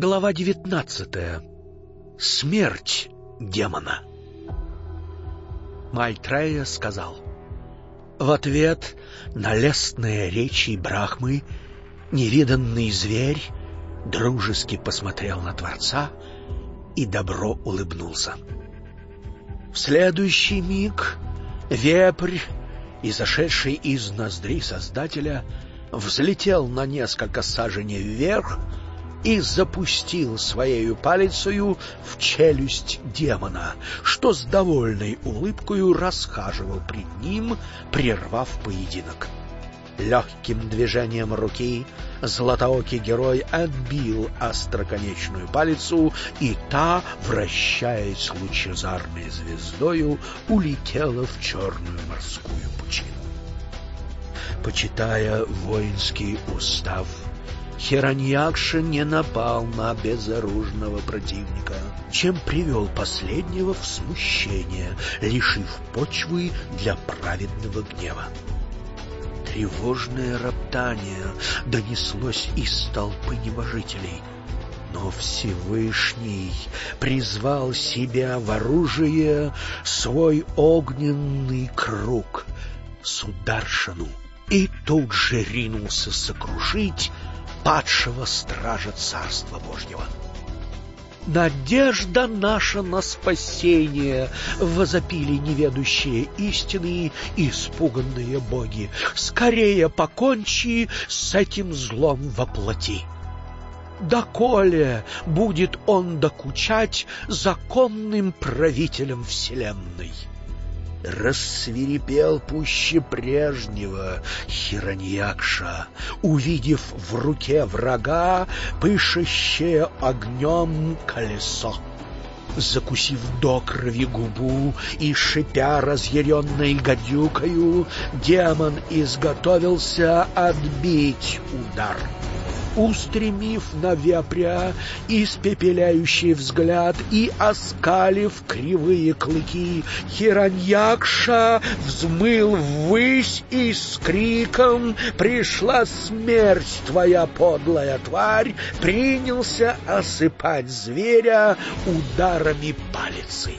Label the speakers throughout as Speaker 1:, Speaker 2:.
Speaker 1: Глава девятнадцатая. Смерть демона. Майтрея сказал. В ответ на лестные речи Брахмы невиданный зверь дружески посмотрел на Творца и добро улыбнулся. В следующий миг вепрь, изошедший из ноздри Создателя, взлетел на несколько саженей вверх и запустил своею палицею в челюсть демона, что с довольной улыбкою расхаживал пред ним, прервав поединок. Легким движением руки златоокий герой отбил остроконечную палицу, и та, вращаясь лучезарной звездою, улетела в черную морскую пучину. Почитая воинский устав, Хероньякша не напал на безоружного противника, чем привел последнего в смущение, лишив почвы для праведного гнева. Тревожное роптание донеслось из толпы небожителей, но Всевышний призвал себя в оружие свой огненный круг, Сударшину, и тут же ринулся сокрушить падшего стража Царства Божьего. Надежда наша на спасение, возопили неведущие истины и испуганные боги. Скорее покончи с этим злом во плоти. Доколе будет он докучать законным правителям вселенной? Рассвирепел пуще прежнего Хироньякша, увидев в руке врага пышащее огнем колесо. Закусив до крови губу и шипя разъяренной гадюкою, демон изготовился отбить удар устремив на вепря испепеляющий взгляд и оскалив кривые клыки, Хираньякша взмыл ввысь и с криком «Пришла смерть твоя, подлая тварь!» принялся осыпать зверя ударами палицы.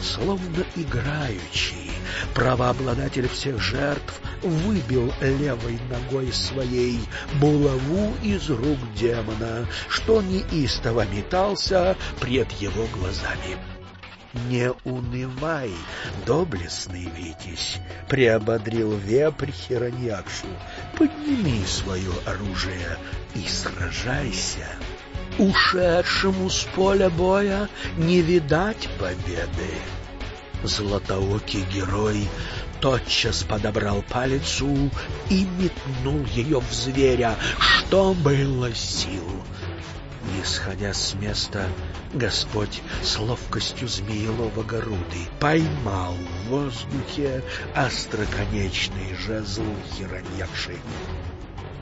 Speaker 1: Словно играющий, правообладатель всех жертв выбил левой ногой своей булаву из рук демона, что неистово метался пред его глазами. «Не унывай, доблестный Витязь!» — приободрил вепрь Хироньякшу. «Подними свое оружие и сражайся!» Ушедшему с поля боя не видать победы. Златоокий герой тотчас подобрал палицу и метнул ее в зверя, что было сил. Не сходя с места, Господь с ловкостью змеелова горуды поймал в воздухе остроконечный жезл Хироньякши.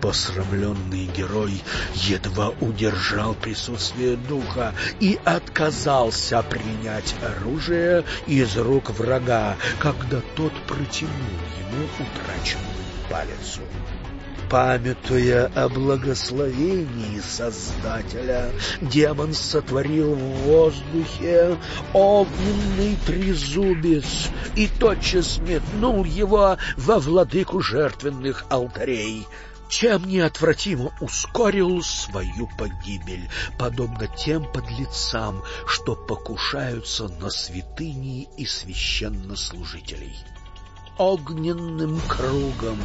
Speaker 1: Посрамленный герой едва удержал присутствие духа и отказался принять оружие из рук врага, когда тот протянул ему утраченную палицу. Памятуя о благословении Создателя, демон сотворил в воздухе огненный трезубец и тотчас метнул его во владыку жертвенных алтарей — чем неотвратимо ускорил свою погибель, подобно тем подлецам, что покушаются на святыни и священнослужителей. Огненным кругом,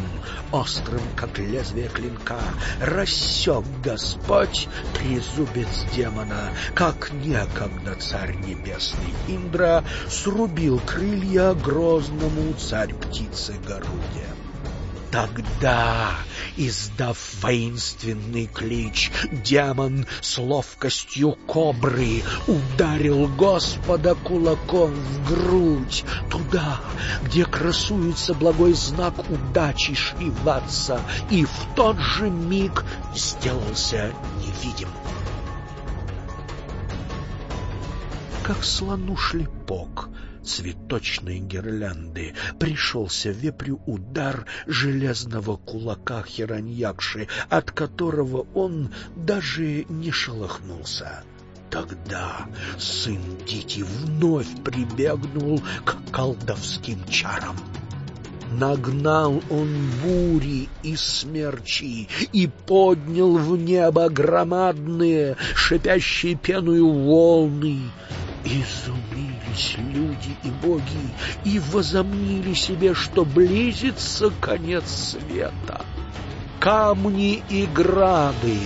Speaker 1: острым, как лезвие клинка, рассек Господь трезубец демона, как некогда царь небесный Индра срубил крылья грозному царь-птицы Горуде. Тогда, издав воинственный клич, демон с ловкостью кобры ударил Господа кулаком в грудь, туда, где красуется благой знак удачи Шриватса, и в тот же миг сделался невидим. Как слону шлепок цветочной гирлянды пришелся вепрю удар железного кулака Хираньякши, от которого он даже не шелохнулся. Тогда сын Дити вновь прибегнул к колдовским чарам. Нагнал он бури и смерчи и поднял в небо громадные, шипящие пеную волны. Изумились люди и боги и возомнили себе, что близится конец света камни и грады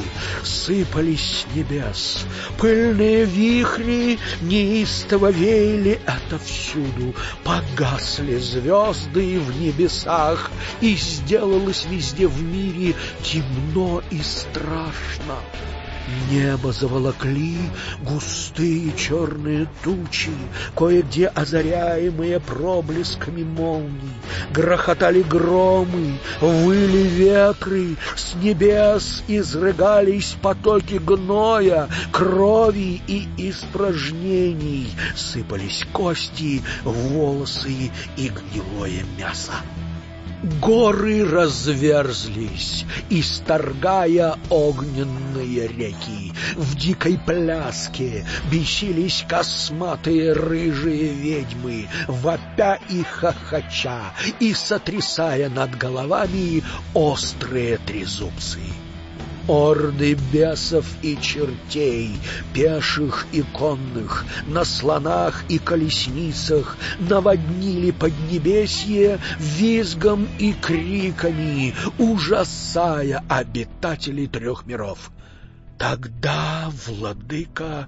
Speaker 1: сыпались с небес, пыльные вихри неистово веяли отовсюду, погасли звезды в небесах, и сделалось везде в мире темно и страшно. Небо заволокли густые черные тучи, кое-где озаряемые проблесками молний. Грохотали громы, выли ветры, с небес изрыгались потоки гноя, крови и испражнений, сыпались кости, волосы и гнилое мясо. Горы разверзлись, исторгая огненные реки. В дикой пляске бесились косматые рыжие ведьмы, вопя и хохоча, и сотрясая над головами острые трезубцы. Орды бесов и чертей, пеших и конных, на слонах и колесницах наводнили поднебесье визгом и криками, ужасая обитателей трех миров. Тогда владыка,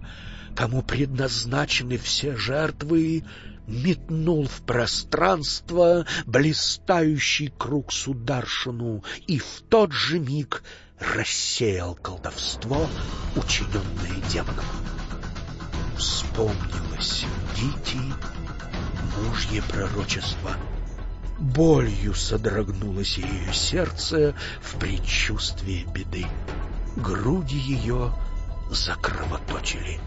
Speaker 1: кому предназначены все жертвы, метнул в пространство блистающий круг сударшину, и в тот же миг рассеял колдовство, учиненное демоном. Вспомнилось Дити мужье пророчество. Болью содрогнулось ее сердце в предчувствии беды. Груди ее закровоточили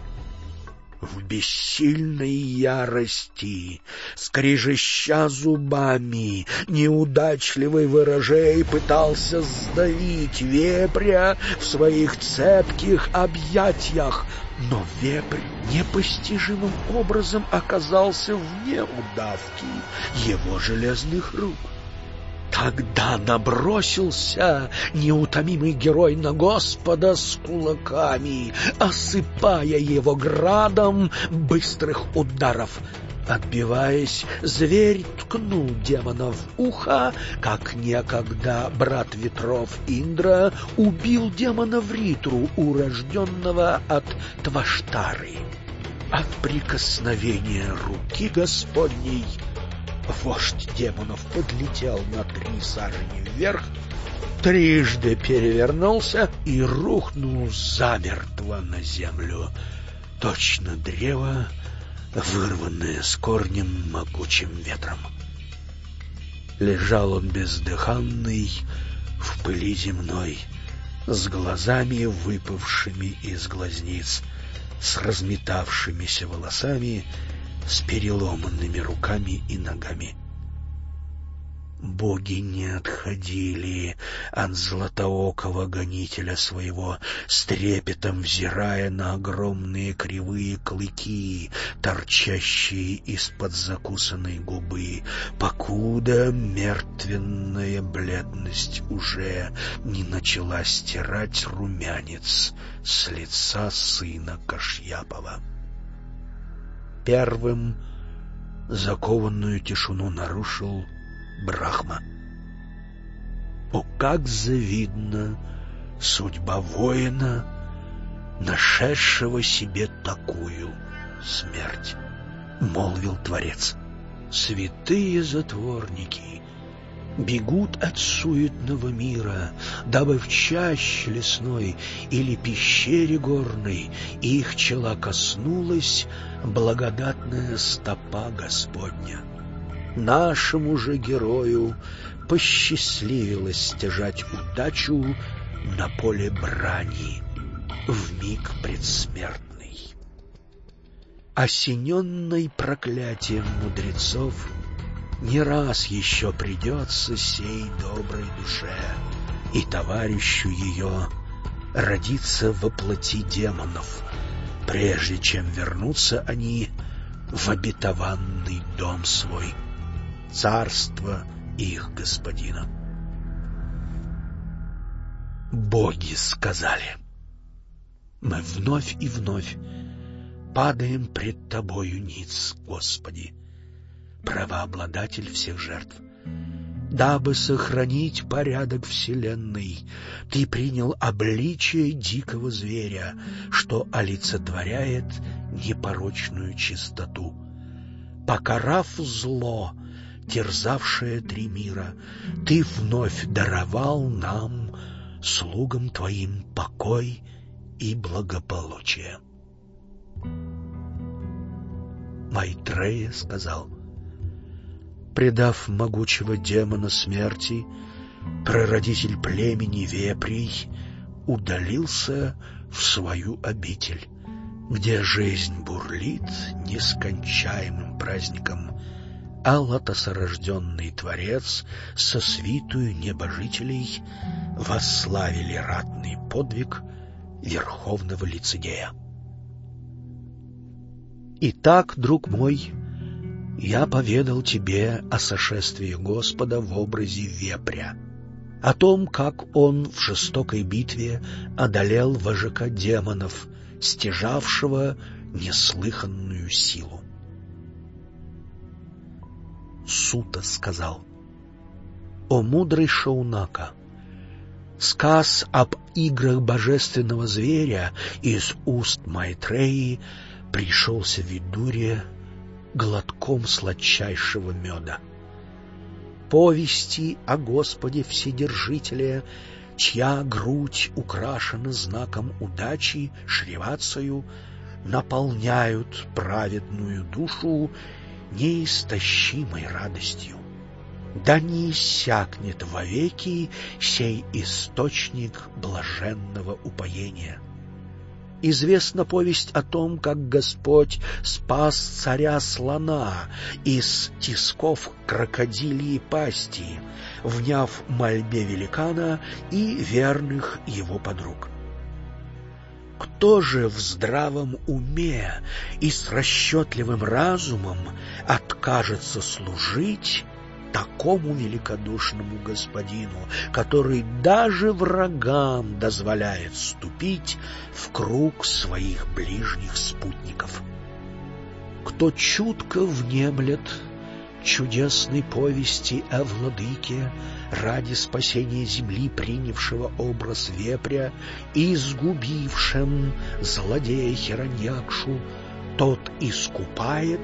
Speaker 1: в бессильной ярости, скрежеща зубами, неудачливый ворожей пытался сдавить вепря в своих цепких объятиях, но вепрь непостижимым образом оказался вне удавки его железных рук. Тогда набросился неутомимый герой на Господа с кулаками, осыпая его градом быстрых ударов. Отбиваясь, зверь ткнул демона в ухо, как некогда брат ветров Индра убил демона в Ритру, урожденного от Тваштары. От прикосновения руки Господней — Вождь демонов подлетел на три сажени вверх, трижды перевернулся и рухнул замертво на землю, точно древо, вырванное с корнем могучим ветром. Лежал он бездыханный в пыли земной, с глазами выпавшими из глазниц, с разметавшимися волосами с переломанными руками и ногами. Боги не отходили от златоокого гонителя своего, с трепетом взирая на огромные кривые клыки, торчащие из-под закусанной губы, покуда мертвенная бледность уже не начала стирать румянец с лица сына Кашьяпова. Первым закованную тишину нарушил Брахма. О, как завидна судьба воина, нашедшего себе такую смерть, — молвил Творец. Святые затворники, бегут от суетного мира, дабы в чаще лесной или пещере горной их чела коснулась благодатная стопа Господня. Нашему же герою посчастливилось стяжать удачу на поле брани в миг предсмертный. осененной проклятием мудрецов, не раз еще придется сей доброй душе и товарищу ее родиться во плоти демонов, прежде чем вернутся они в обетованный дом свой, царство их господина. Боги сказали, мы вновь и вновь падаем пред Тобою ниц, Господи, правообладатель всех жертв. Дабы сохранить порядок Вселенной, Ты принял обличие дикого зверя, что олицетворяет непорочную чистоту. Покарав зло, терзавшее три мира, Ты вновь даровал нам, слугам Твоим, покой и благополучие. Майтрея сказал, «Предав могучего демона смерти, прародитель племени Веприй удалился в свою обитель, где жизнь бурлит нескончаемым праздником, а лотосорожденный Творец со свитую небожителей восславили ратный подвиг верховного лицедея. Итак, друг мой, я поведал тебе о сошествии Господа в образе вепря, о том, как он в жестокой битве одолел вожака демонов, стяжавшего неслыханную силу. Сута сказал, «О мудрый Шаунака, сказ об играх божественного зверя из уст Майтреи — пришелся Видуре глотком сладчайшего меда. Повести о Господе Вседержителе, чья грудь украшена знаком удачи, шривацию, наполняют праведную душу неистощимой радостью. Да не иссякнет вовеки сей источник блаженного упоения. Известна повесть о том, как Господь спас царя-слона из тисков крокодильей пасти, вняв мольбе великана и верных его подруг. Кто же в здравом уме и с расчетливым разумом откажется служить такому великодушному господину, который даже врагам дозволяет ступить в круг своих ближних спутников. Кто чутко внемлет чудесной повести о владыке, ради спасения земли, принявшего образ вепря и изгубившем злодея Хероньякшу, тот искупает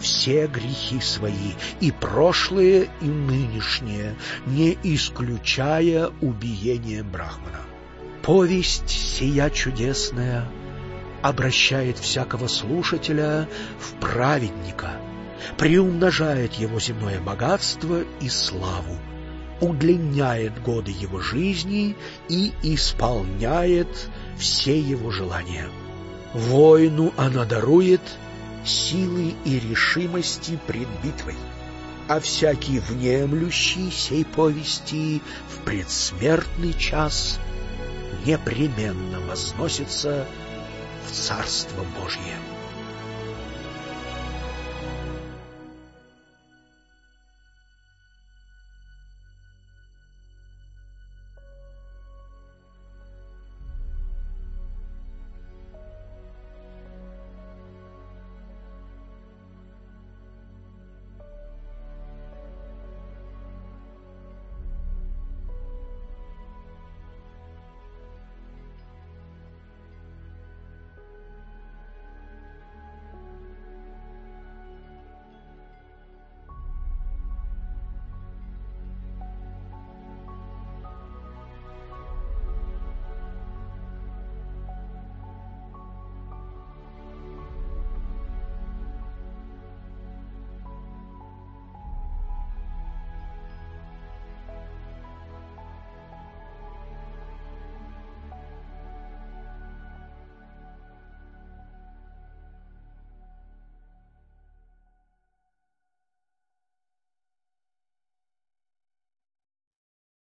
Speaker 1: все грехи свои, и прошлые, и нынешние, не исключая убиения Брахмана. Повесть сия чудесная обращает всякого слушателя в праведника, приумножает его земное богатство и славу, удлиняет годы его жизни и исполняет все его желания. Воину она дарует — силы и решимости пред битвой, а всякий внемлющий сей повести в предсмертный час непременно возносится в Царство Божье.